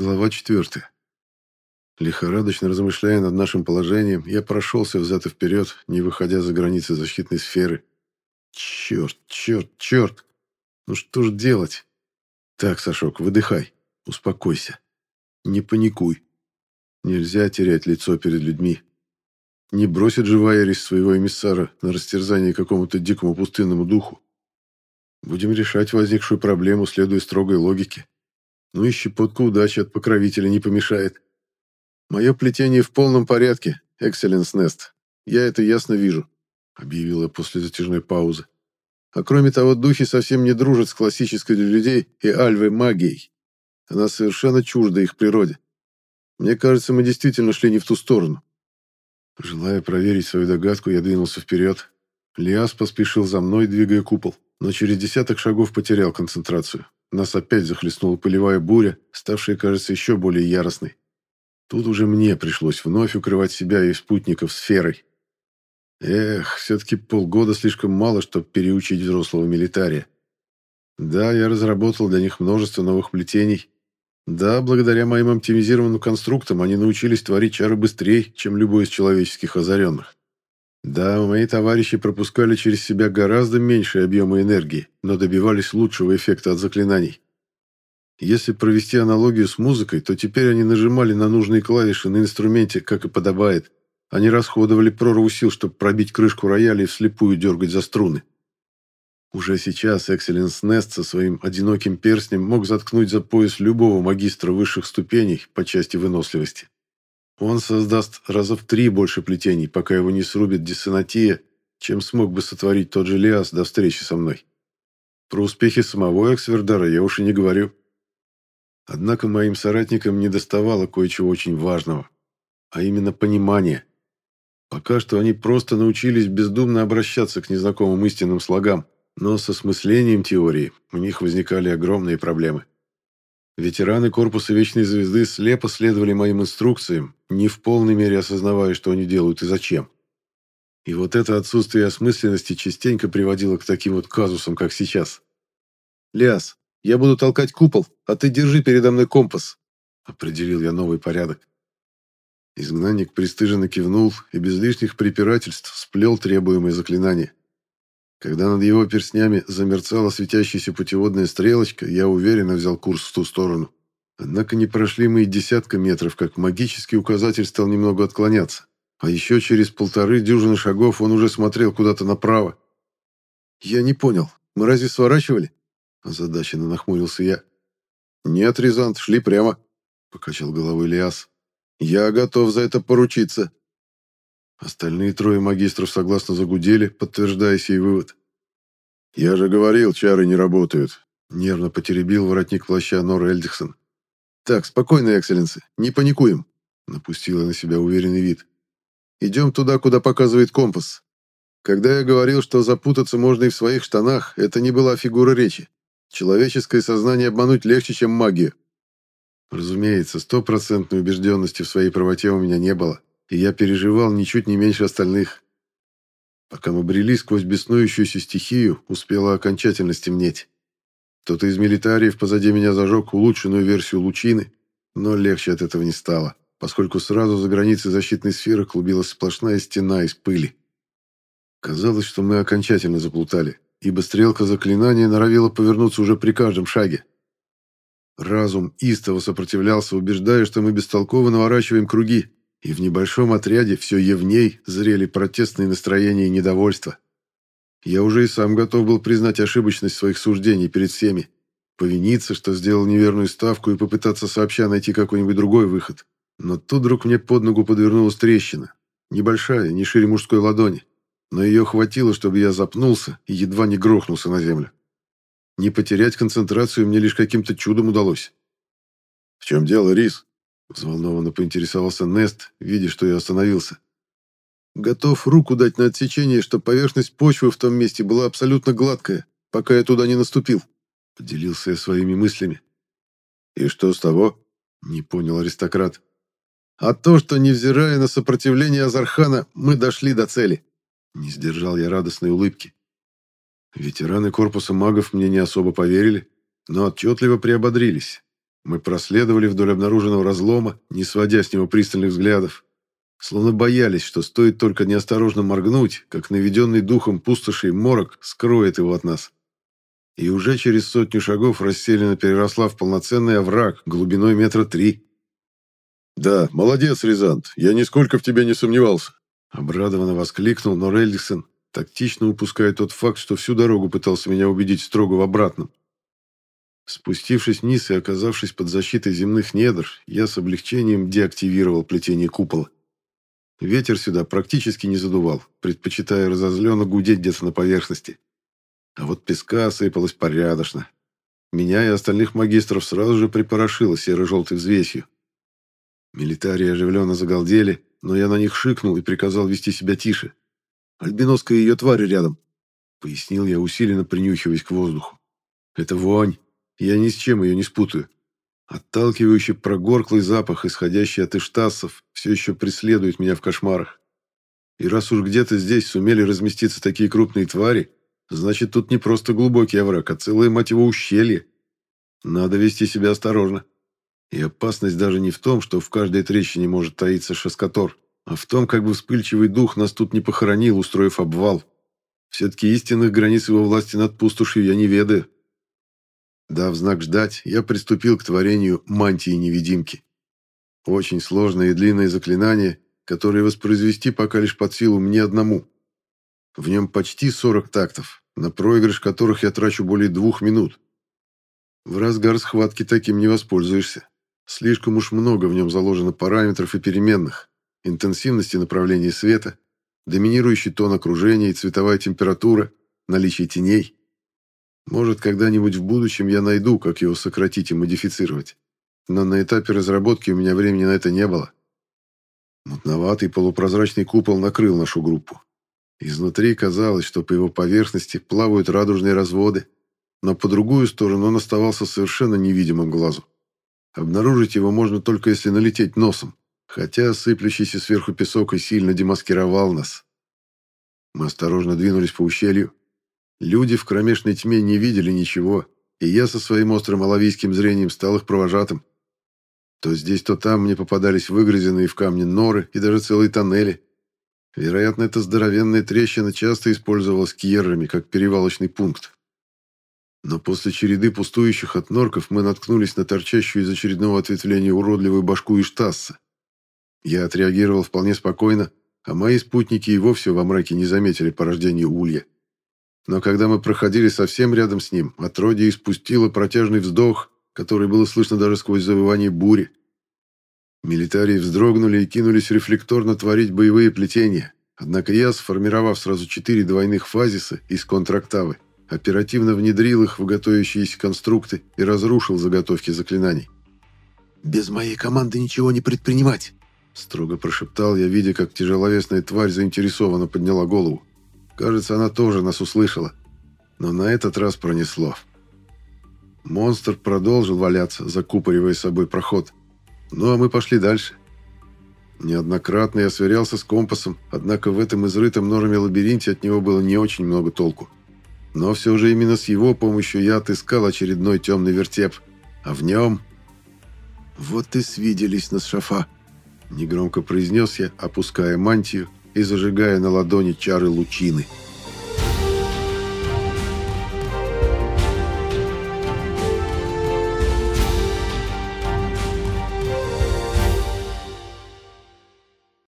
Глава 4. Лихорадочно размышляя над нашим положением, я прошелся взад и вперед, не выходя за границы защитной сферы. Черт, черт, черт! Ну что ж делать? Так, Сашок, выдыхай, успокойся. Не паникуй. Нельзя терять лицо перед людьми. Не бросит же Вайерис своего эмиссара на растерзание какому-то дикому пустынному духу. Будем решать возникшую проблему, следуя строгой логике. Ну и щепотка удачи от покровителя не помешает. Мое плетение в полном порядке, Экселленс Нест. Я это ясно вижу, объявила после затяжной паузы. А кроме того, духи совсем не дружат с классической для людей и альвой магией. Она совершенно чужда их природе. Мне кажется, мы действительно шли не в ту сторону. Желая проверить свою догадку, я двинулся вперед. Лиас поспешил за мной, двигая купол, но через десяток шагов потерял концентрацию. Нас опять захлестнула пылевая буря, ставшая, кажется, еще более яростной. Тут уже мне пришлось вновь укрывать себя и спутников сферой. Эх, все-таки полгода слишком мало, чтобы переучить взрослого милитария. Да, я разработал для них множество новых плетений. Да, благодаря моим оптимизированным конструктам они научились творить чары быстрее, чем любой из человеческих озаренных. Да, мои товарищи пропускали через себя гораздо меньшие объемы энергии, но добивались лучшего эффекта от заклинаний. Если провести аналогию с музыкой, то теперь они нажимали на нужные клавиши на инструменте, как и подобает. Они расходовали прорву сил, чтобы пробить крышку рояля и вслепую дергать за струны. Уже сейчас Экселленс Нест со своим одиноким перстнем мог заткнуть за пояс любого магистра высших ступеней по части выносливости. Он создаст раза в три больше плетений, пока его не срубит диссонатия, чем смог бы сотворить тот же Лиас до встречи со мной. Про успехи самого Эксвердара я уж и не говорю. Однако моим соратникам не доставало кое-чего очень важного, а именно понимания. Пока что они просто научились бездумно обращаться к незнакомым истинным слогам, но со смыслением теории у них возникали огромные проблемы. Ветераны Корпуса Вечной Звезды слепо следовали моим инструкциям, не в полной мере осознавая, что они делают и зачем. И вот это отсутствие осмысленности частенько приводило к таким вот казусам, как сейчас. «Лиас, я буду толкать купол, а ты держи передо мной компас», — определил я новый порядок. Изгнанник пристыженно кивнул и без лишних препирательств сплел требуемое заклинание. Когда над его перстнями замерцала светящаяся путеводная стрелочка, я уверенно взял курс в ту сторону. Однако не прошли мы и десятка метров, как магический указатель стал немного отклоняться. А еще через полторы дюжины шагов он уже смотрел куда-то направо. «Я не понял, мы разве сворачивали?» Озадаченно нахмурился я. «Нет, Рязант, шли прямо», — покачал головой Лиас. «Я готов за это поручиться». Остальные трое магистров согласно загудели, подтверждая сей вывод. «Я же говорил, чары не работают», — нервно потеребил воротник плаща Нор Эльдихсон. «Так, спокойно, экселленсы, не паникуем», — напустила на себя уверенный вид. «Идем туда, куда показывает компас. Когда я говорил, что запутаться можно и в своих штанах, это не была фигура речи. Человеческое сознание обмануть легче, чем магию». Разумеется, стопроцентной убежденности в своей правоте у меня не было и я переживал ничуть не меньше остальных. Пока мы брели сквозь беснующуюся стихию, успело окончательно стемнеть. Кто-то из милитариев позади меня зажег улучшенную версию лучины, но легче от этого не стало, поскольку сразу за границей защитной сферы клубилась сплошная стена из пыли. Казалось, что мы окончательно заплутали, ибо стрелка заклинания норовила повернуться уже при каждом шаге. Разум истово сопротивлялся, убеждая, что мы бестолково наворачиваем круги, и в небольшом отряде все явней зрели протестные настроения и недовольство. Я уже и сам готов был признать ошибочность своих суждений перед всеми, повиниться, что сделал неверную ставку и попытаться сообща найти какой-нибудь другой выход. Но тут вдруг мне под ногу подвернулась трещина. Небольшая, не шире мужской ладони. Но ее хватило, чтобы я запнулся и едва не грохнулся на землю. Не потерять концентрацию мне лишь каким-то чудом удалось. «В чем дело, Рис?» Взволнованно поинтересовался Нест, видя, что я остановился. Готов руку дать на отсечение, чтобы поверхность почвы в том месте была абсолютно гладкая, пока я туда не наступил. Поделился я своими мыслями. И что с того? Не понял аристократ. А то, что, невзирая на сопротивление Азархана, мы дошли до цели. Не сдержал я радостной улыбки. Ветераны корпуса магов мне не особо поверили, но отчетливо приободрились. Мы проследовали вдоль обнаруженного разлома, не сводя с него пристальных взглядов. Словно боялись, что стоит только неосторожно моргнуть, как наведенный духом пустоши морок скроет его от нас. И уже через сотню шагов расселена переросла в полноценный овраг глубиной метра три. «Да, молодец, Рязант, я нисколько в тебе не сомневался», — обрадованно воскликнул Норельдисон, тактично упуская тот факт, что всю дорогу пытался меня убедить строго в обратном. Спустившись вниз и оказавшись под защитой земных недр, я с облегчением деактивировал плетение купола. Ветер сюда практически не задувал, предпочитая разозленно гудеть где-то на поверхности. А вот песка осыпалось порядочно. Меня и остальных магистров сразу же припорошило серо-желтой взвесью. Милитарии оживленно загалдели, но я на них шикнул и приказал вести себя тише. «Альбиноска и ее твари рядом», — пояснил я, усиленно принюхиваясь к воздуху. «Это вонь. Я ни с чем ее не спутаю. Отталкивающий прогорклый запах, исходящий от иштасов, все еще преследует меня в кошмарах. И раз уж где-то здесь сумели разместиться такие крупные твари, значит, тут не просто глубокий овраг, а целое, мать его, ущелье. Надо вести себя осторожно. И опасность даже не в том, что в каждой трещине может таиться шаскатор, а в том, как бы вспыльчивый дух нас тут не похоронил, устроив обвал. Все-таки истинных границ его власти над пустошью я не ведаю. Дав знак ждать, я приступил к творению мантии-невидимки. Очень сложное и длинное заклинание, которое воспроизвести пока лишь под силу мне одному. В нем почти 40 тактов, на проигрыш которых я трачу более двух минут. В разгар схватки таким не воспользуешься. Слишком уж много в нем заложено параметров и переменных, интенсивности направления света, доминирующий тон окружения и цветовая температура, наличие теней. Может, когда-нибудь в будущем я найду, как его сократить и модифицировать. Но на этапе разработки у меня времени на это не было. Мутноватый полупрозрачный купол накрыл нашу группу. Изнутри казалось, что по его поверхности плавают радужные разводы, но по другую сторону он оставался совершенно невидимым глазу. Обнаружить его можно только если налететь носом, хотя сыплющийся сверху песок и сильно демаскировал нас. Мы осторожно двинулись по ущелью, Люди в кромешной тьме не видели ничего, и я со своим острым оловийским зрением стал их провожатым. То здесь, то там мне попадались выгрызенные в камне норы и даже целые тоннели. Вероятно, эта здоровенная трещина часто использовалась кьеррами как перевалочный пункт. Но после череды пустующих от норков мы наткнулись на торчащую из очередного ответвления уродливую башку Иштасса. Я отреагировал вполне спокойно, а мои спутники и вовсе во мраке не заметили порождения улья. Но когда мы проходили совсем рядом с ним, отродье испустило протяжный вздох, который было слышно даже сквозь завывание бури. Милитарии вздрогнули и кинулись рефлекторно творить боевые плетения. Однако я, сформировав сразу четыре двойных фазиса из контрактавы, оперативно внедрил их в готовящиеся конструкты и разрушил заготовки заклинаний. «Без моей команды ничего не предпринимать!» Строго прошептал я, видя, как тяжеловесная тварь заинтересованно подняла голову. Кажется, она тоже нас услышала. Но на этот раз пронесло. Монстр продолжил валяться, закупоривая собой проход. Ну а мы пошли дальше. Неоднократно я сверялся с компасом, однако в этом изрытом норме лабиринте от него было не очень много толку. Но все же именно с его помощью я отыскал очередной темный вертеп. А в нем... «Вот и свиделись на шафа», — негромко произнес я, опуская мантию и зажигая на ладони чары лучины –